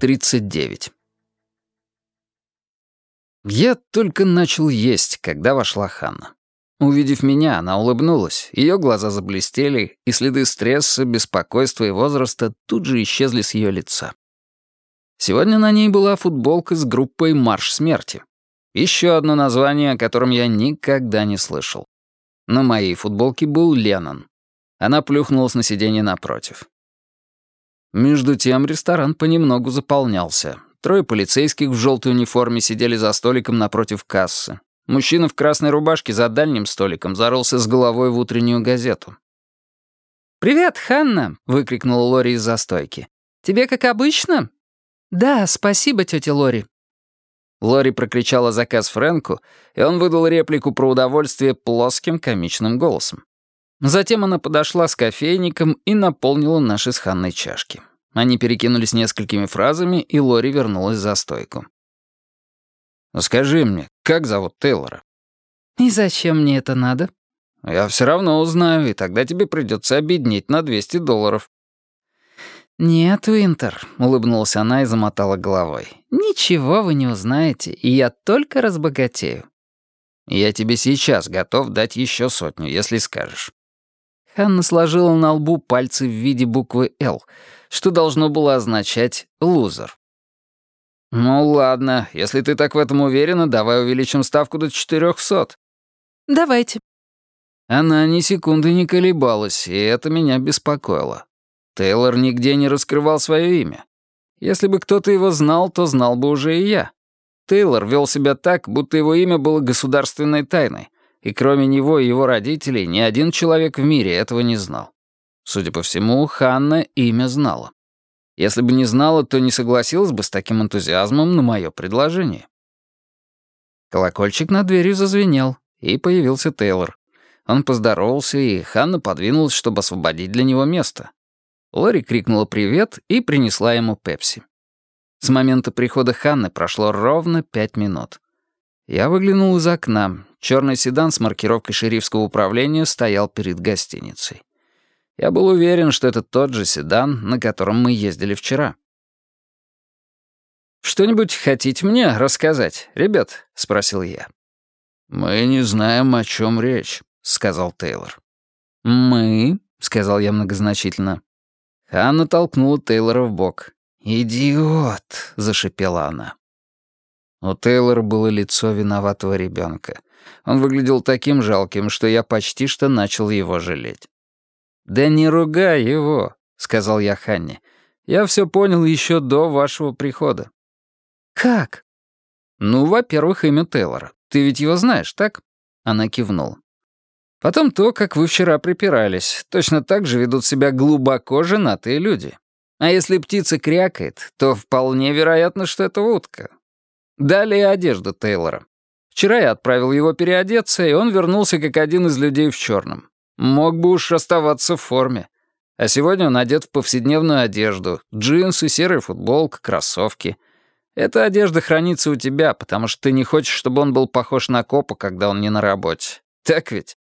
39. Я только начал есть, когда вошла Ханна. Увидев меня, она улыбнулась, ее глаза заблестели, и следы стресса, беспокойства и возраста тут же исчезли с ее лица. Сегодня на ней была футболка с группой «Марш смерти». Еще одно название, о котором я никогда не слышал. На моей футболке был Леннон. Она плюхнулась на сиденье напротив. Между тем ресторан понемногу заполнялся. Трое полицейских в желтой униформе сидели за столиком напротив кассы. Мужчина в красной рубашке за дальним столиком зарылся с головой в утреннюю газету. «Привет, Ханна!» — выкрикнула Лори из-за стойки. «Тебе как обычно?» «Да, спасибо, тетя Лори». Лори прокричала заказ Фрэнку, и он выдал реплику про удовольствие плоским комичным голосом. Затем она подошла с кофейником и наполнила наши с Ханной чашки. Они перекинулись несколькими фразами, и Лори вернулась за стойку. «Скажи мне, как зовут Тейлора?» «И зачем мне это надо?» «Я все равно узнаю, и тогда тебе придется обеднеть на 200 долларов». «Нет, Уинтер», — улыбнулась она и замотала головой. «Ничего вы не узнаете, и я только разбогатею». «Я тебе сейчас готов дать еще сотню, если скажешь». Ханна сложила на лбу пальцы в виде буквы «Л», что должно было означать «лузер». «Ну ладно, если ты так в этом уверена, давай увеличим ставку до 400». «Давайте». Она ни секунды не колебалась, и это меня беспокоило. Тейлор нигде не раскрывал свое имя. Если бы кто-то его знал, то знал бы уже и я. Тейлор вел себя так, будто его имя было государственной тайной, и кроме него и его родителей ни один человек в мире этого не знал. Судя по всему, Ханна имя знала. Если бы не знала, то не согласилась бы с таким энтузиазмом на мое предложение. Колокольчик над дверью зазвенел, и появился Тейлор. Он поздоровался, и Ханна подвинулась, чтобы освободить для него место. Лори крикнула «Привет» и принесла ему пепси. С момента прихода Ханны прошло ровно пять минут. Я выглянул из окна. Черный седан с маркировкой шерифского управления стоял перед гостиницей. Я был уверен, что это тот же седан, на котором мы ездили вчера. «Что-нибудь хотите мне рассказать, ребят?» — спросил я. «Мы не знаем, о чем речь», — сказал Тейлор. «Мы?» — сказал я многозначительно. Ханна толкнула Тейлора в бок. «Идиот!» — зашипела она. У Тейлора было лицо виноватого ребенка. Он выглядел таким жалким, что я почти что начал его жалеть. «Да не ругай его», — сказал я Ханне. «Я все понял еще до вашего прихода». «Как?» «Ну, во-первых, имя Тейлора. Ты ведь его знаешь, так?» Она кивнула. «Потом то, как вы вчера припирались. Точно так же ведут себя глубоко женатые люди. А если птица крякает, то вполне вероятно, что это утка. Далее одежда Тейлора. Вчера я отправил его переодеться, и он вернулся как один из людей в черном. Мог бы уж оставаться в форме. А сегодня он одет в повседневную одежду. Джинсы, серая футболка, кроссовки. Эта одежда хранится у тебя, потому что ты не хочешь, чтобы он был похож на копа, когда он не на работе. Так ведь?»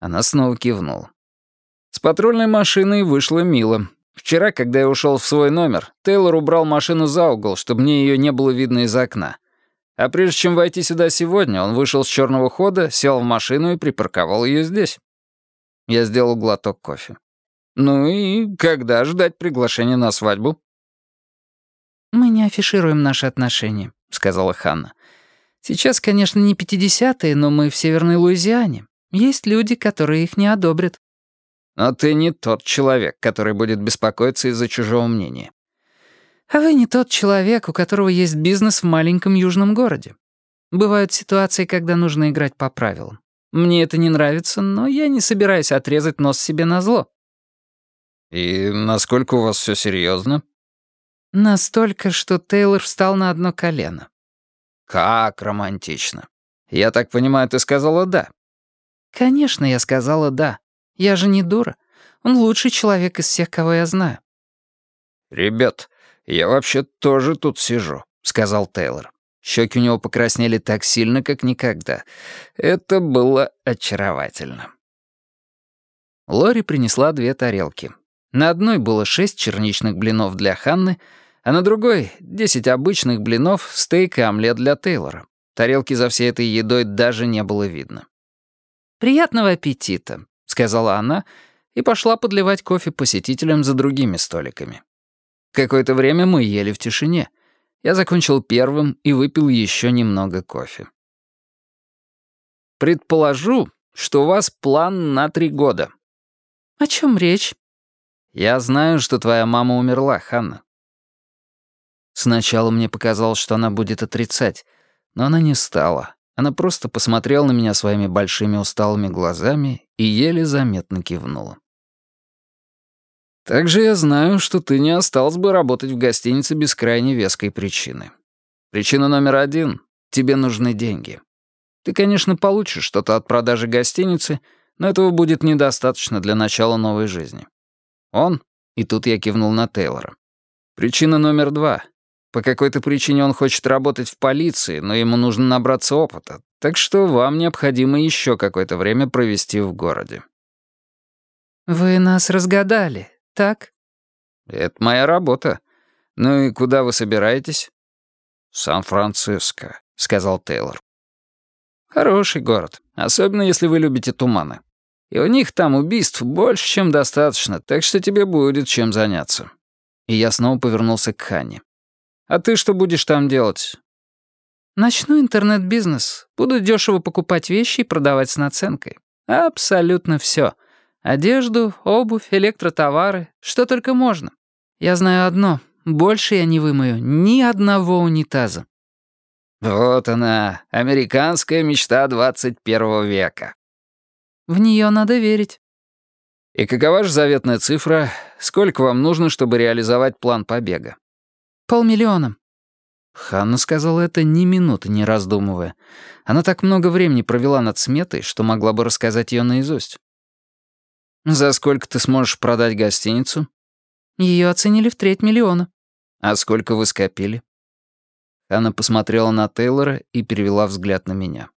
Она снова кивнула. С патрульной машиной вышло мило. Вчера, когда я ушел в свой номер, Тейлор убрал машину за угол, чтобы мне ее не было видно из окна. А прежде чем войти сюда сегодня, он вышел с черного хода, сел в машину и припарковал ее здесь. Я сделал глоток кофе. Ну и когда ждать приглашения на свадьбу? «Мы не афишируем наши отношения», — сказала Ханна. «Сейчас, конечно, не пятидесятые, но мы в Северной Луизиане. Есть люди, которые их не одобрят». Но ты не тот человек, который будет беспокоиться из-за чужого мнения. А вы не тот человек, у которого есть бизнес в маленьком южном городе. Бывают ситуации, когда нужно играть по правилам. Мне это не нравится, но я не собираюсь отрезать нос себе на зло. И насколько у вас все серьезно? Настолько, что Тейлор встал на одно колено. Как романтично. Я так понимаю, ты сказала «да». Конечно, я сказала «да». Я же не дура. Он лучший человек из всех, кого я знаю». «Ребят, я вообще тоже тут сижу», — сказал Тейлор. Щеки у него покраснели так сильно, как никогда. Это было очаровательно. Лори принесла две тарелки. На одной было шесть черничных блинов для Ханны, А на другой — десять обычных блинов, стейк и омлет для Тейлора. Тарелки за всей этой едой даже не было видно. «Приятного аппетита», — сказала она и пошла подливать кофе посетителям за другими столиками. Какое-то время мы ели в тишине. Я закончил первым и выпил еще немного кофе. «Предположу, что у вас план на три года». «О чем речь?» «Я знаю, что твоя мама умерла, Ханна». Сначала мне показалось, что она будет отрицать, но она не стала. Она просто посмотрела на меня своими большими усталыми глазами и еле заметно кивнула. «Также я знаю, что ты не осталась бы работать в гостинице без крайне веской причины. Причина номер один — тебе нужны деньги. Ты, конечно, получишь что-то от продажи гостиницы, но этого будет недостаточно для начала новой жизни. Он, и тут я кивнул на Тейлора. Причина номер два. По какой-то причине он хочет работать в полиции, но ему нужно набраться опыта, так что вам необходимо еще какое-то время провести в городе. «Вы нас разгадали», так?» «Это моя работа. Ну и куда вы собираетесь?» «Сан-Франциско», — сказал Тейлор. «Хороший город, особенно если вы любите туманы. И у них там убийств больше, чем достаточно, так что тебе будет чем заняться». И я снова повернулся к Ханне. «А ты что будешь там делать?» «Начну интернет-бизнес. Буду дешево покупать вещи и продавать с наценкой. Абсолютно все. Одежду, обувь, электротовары, что только можно. Я знаю одно, больше я не вымою ни одного унитаза. Вот она, американская мечта 21 века. В нее надо верить. И какова же заветная цифра? Сколько вам нужно, чтобы реализовать план побега? Полмиллиона. Ханна сказала это ни минуты не раздумывая. Она так много времени провела над сметой, что могла бы рассказать ее наизусть. «За сколько ты сможешь продать гостиницу?» Ее оценили в треть миллиона. «А сколько вы скопили?» Она посмотрела на Тейлора и перевела взгляд на меня.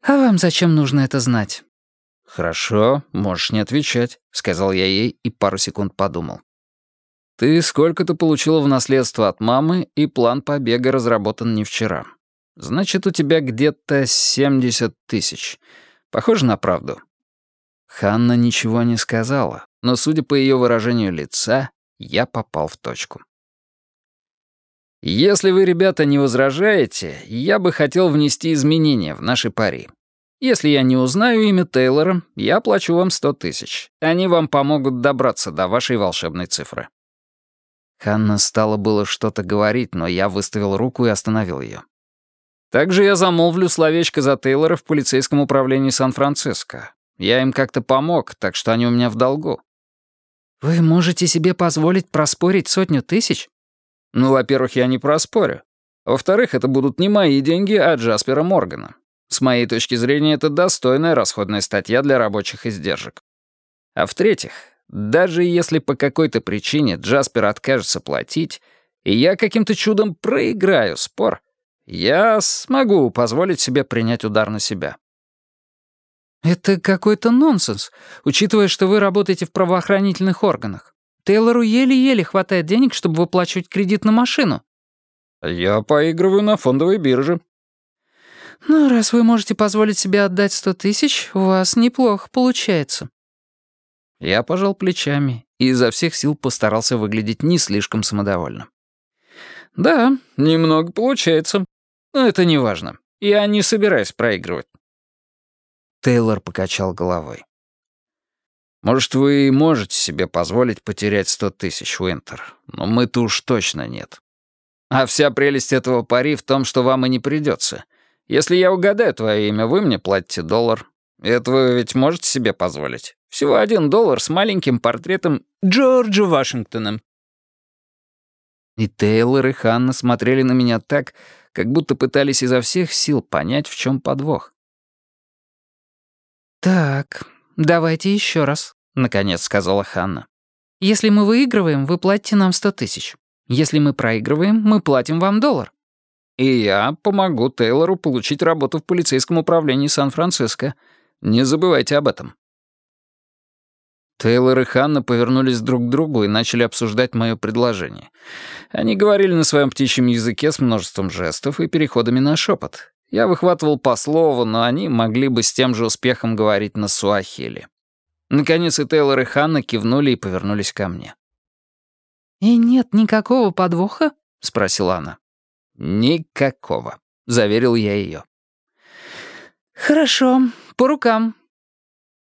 «А вам зачем нужно это знать?» «Хорошо, можешь не отвечать», — сказал я ей и пару секунд подумал. «Ты сколько-то получила в наследство от мамы, и план побега разработан не вчера. Значит, у тебя где-то 70 тысяч. Похоже на правду?» Ханна ничего не сказала, но, судя по ее выражению лица, я попал в точку. «Если вы, ребята, не возражаете, я бы хотел внести изменения в наши пари. Если я не узнаю имя Тейлора, я плачу вам сто тысяч. Они вам помогут добраться до вашей волшебной цифры». Ханна стала было что-то говорить, но я выставил руку и остановил ее. Также я замолвлю словечко за Тейлора в полицейском управлении Сан-Франциско. Я им как-то помог, так что они у меня в долгу». «Вы можете себе позволить проспорить сотню тысяч?» «Ну, во-первых, я не проспорю. Во-вторых, это будут не мои деньги, а Джаспера Моргана. С моей точки зрения, это достойная расходная статья для рабочих издержек. А в-третьих, даже если по какой-то причине Джаспер откажется платить, и я каким-то чудом проиграю спор, я смогу позволить себе принять удар на себя. «Это какой-то нонсенс, учитывая, что вы работаете в правоохранительных органах. Тейлору еле-еле хватает денег, чтобы выплачивать кредит на машину». «Я поигрываю на фондовой бирже». «Ну, раз вы можете позволить себе отдать сто тысяч, у вас неплохо получается». Я пожал плечами и изо всех сил постарался выглядеть не слишком самодовольно. «Да, немного получается. Но это не важно. Я не собираюсь проигрывать. Тейлор покачал головой. «Может, вы можете себе позволить потерять сто тысяч, Уинтер, но мы-то уж точно нет. А вся прелесть этого пари в том, что вам и не придется. Если я угадаю твое имя, вы мне платите доллар. Это вы ведь можете себе позволить? Всего один доллар с маленьким портретом Джорджа Вашингтона». И Тейлор, и Ханна смотрели на меня так, как будто пытались изо всех сил понять, в чем подвох. «Так, давайте еще раз», — наконец сказала Ханна. «Если мы выигрываем, вы платите нам сто тысяч. Если мы проигрываем, мы платим вам доллар». «И я помогу Тейлору получить работу в полицейском управлении Сан-Франциско. Не забывайте об этом». Тейлор и Ханна повернулись друг к другу и начали обсуждать мое предложение. Они говорили на своем птичьем языке с множеством жестов и переходами на шепот. Я выхватывал по слову, но они могли бы с тем же успехом говорить на суахили. Наконец и Тейлор и Ханна кивнули и повернулись ко мне. «И нет никакого подвоха?» — спросила она. «Никакого», — заверил я ее. «Хорошо, по рукам».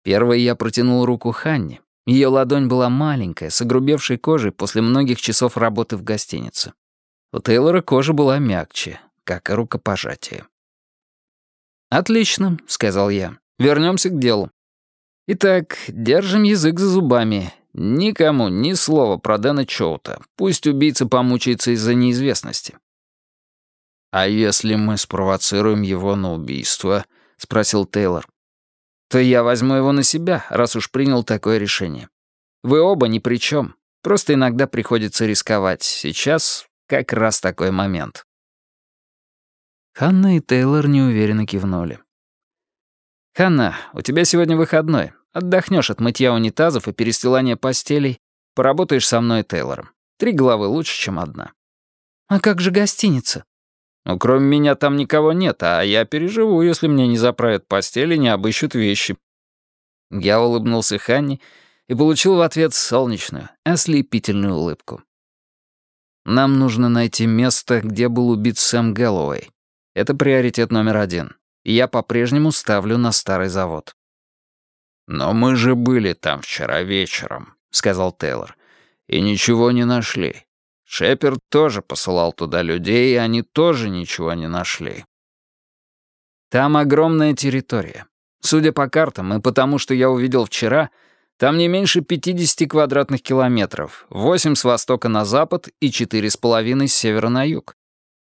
Первой я протянул руку Ханне. Ее ладонь была маленькая, с огрубевшей кожей после многих часов работы в гостинице. У Тейлора кожа была мягче, как и рукопожатие. «Отлично», — сказал я. Вернемся к делу. Итак, держим язык за зубами. Никому ни слова про Дэна Чоута. Пусть убийца помучается из-за неизвестности». «А если мы спровоцируем его на убийство?» — спросил Тейлор. «То я возьму его на себя, раз уж принял такое решение. Вы оба ни при чем. Просто иногда приходится рисковать. Сейчас как раз такой момент». Ханна и Тейлор неуверенно кивнули. «Ханна, у тебя сегодня выходной. Отдохнешь от мытья унитазов и перестилания постелей. Поработаешь со мной Тейлором. Три головы лучше, чем одна». «А как же гостиница?» «Ну, кроме меня там никого нет, а я переживу, если мне не заправят постели не обыщут вещи». Я улыбнулся Ханне и получил в ответ солнечную, ослепительную улыбку. «Нам нужно найти место, где был убит Сэм Гэллоуэй. Это приоритет номер один. Я по-прежнему ставлю на старый завод». «Но мы же были там вчера вечером», — сказал Тейлор. «И ничего не нашли. Шеперд тоже посылал туда людей, и они тоже ничего не нашли. Там огромная территория. Судя по картам и потому, что я увидел вчера, там не меньше 50 квадратных километров, 8 с востока на запад и 4,5 с севера на юг.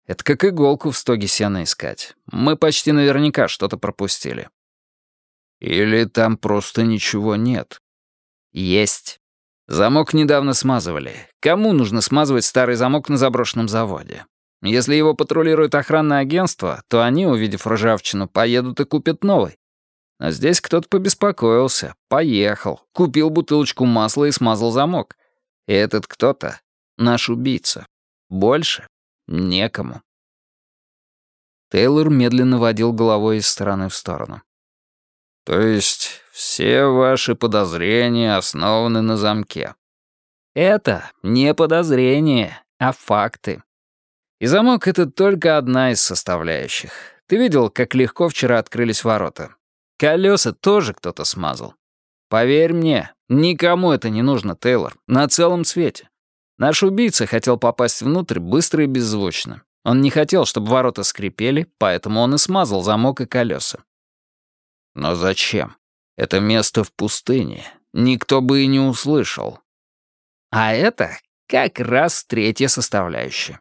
Это как иголку в стоге сена искать. Мы почти наверняка что-то пропустили. Или там просто ничего нет? Есть. Замок недавно смазывали. Кому нужно смазывать старый замок на заброшенном заводе? Если его патрулирует охранное агентство, то они, увидев ржавчину, поедут и купят новый. А здесь кто-то побеспокоился, поехал, купил бутылочку масла и смазал замок. И этот кто-то — наш убийца. Больше некому. Тейлор медленно водил головой из стороны в сторону. То есть все ваши подозрения основаны на замке. Это не подозрения, а факты. И замок — это только одна из составляющих. Ты видел, как легко вчера открылись ворота? Колеса тоже кто-то смазал. Поверь мне, никому это не нужно, Тейлор, на целом свете. Наш убийца хотел попасть внутрь быстро и беззвучно. Он не хотел, чтобы ворота скрипели, поэтому он и смазал замок и колеса. Но зачем? Это место в пустыне. Никто бы и не услышал. А это как раз третья составляющая.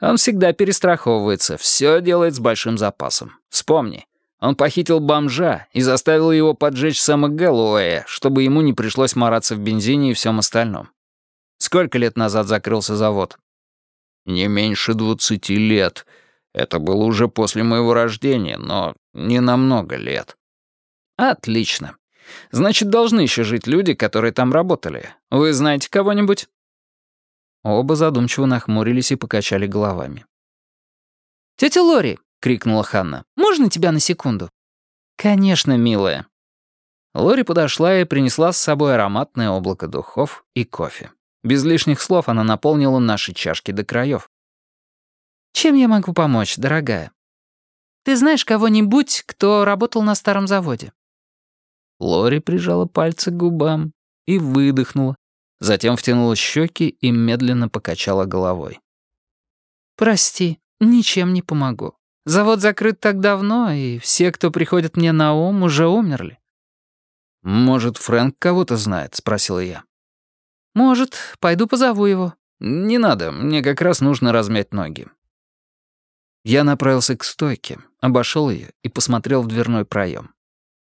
Он всегда перестраховывается, все делает с большим запасом. Вспомни, он похитил бомжа и заставил его поджечь Сэма Гэллоуэя, чтобы ему не пришлось мараться в бензине и всем остальном. Сколько лет назад закрылся завод? Не меньше двадцати лет. Это было уже после моего рождения, но не намного лет. Отлично. Значит, должны еще жить люди, которые там работали. Вы знаете кого-нибудь? Оба задумчиво нахмурились и покачали головами. «Тетя Лори!» — крикнула Ханна. «Можно тебя на секунду?» «Конечно, милая». Лори подошла и принесла с собой ароматное облако духов и кофе. Без лишних слов она наполнила наши чашки до краев. «Чем я могу помочь, дорогая?» «Ты знаешь кого-нибудь, кто работал на старом заводе?» Лори прижала пальцы к губам и выдохнула, затем втянула щеки и медленно покачала головой. «Прости, ничем не помогу. Завод закрыт так давно, и все, кто приходит мне на ум, уже умерли». «Может, Фрэнк кого-то знает?» — спросила я. «Может, пойду позову его». «Не надо, мне как раз нужно размять ноги». Я направился к стойке, обошел ее и посмотрел в дверной проем.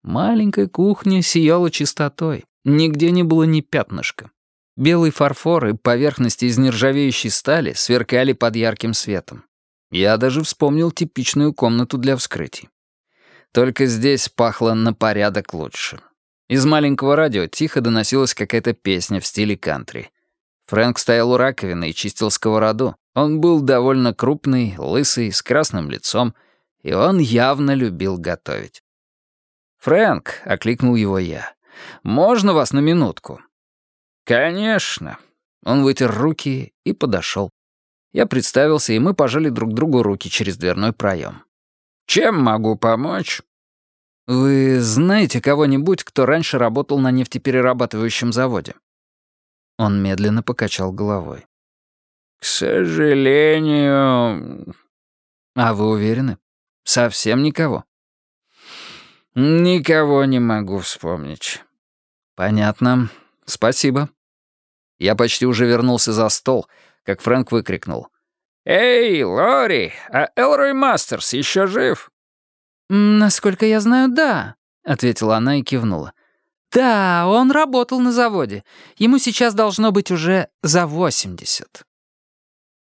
Маленькая кухня сияла чистотой, нигде не было ни пятнышка. Белый фарфор и поверхности из нержавеющей стали сверкали под ярким светом. Я даже вспомнил типичную комнату для вскрытий. Только здесь пахло на порядок лучше. Из маленького радио тихо доносилась какая-то песня в стиле кантри. Фрэнк стоял у раковины и чистил сковороду. Он был довольно крупный, лысый, с красным лицом, и он явно любил готовить. «Фрэнк», — окликнул его я, — «можно вас на минутку?» «Конечно». Он вытер руки и подошел. Я представился, и мы пожали друг другу руки через дверной проем. «Чем могу помочь?» «Вы знаете кого-нибудь, кто раньше работал на нефтеперерабатывающем заводе?» Он медленно покачал головой. «К сожалению...» «А вы уверены? Совсем никого?» «Никого не могу вспомнить». «Понятно. Спасибо». Я почти уже вернулся за стол, как Фрэнк выкрикнул. «Эй, Лори, а Элрой Мастерс еще жив?» «Насколько я знаю, да», — ответила она и кивнула. «Да, он работал на заводе. Ему сейчас должно быть уже за восемьдесят».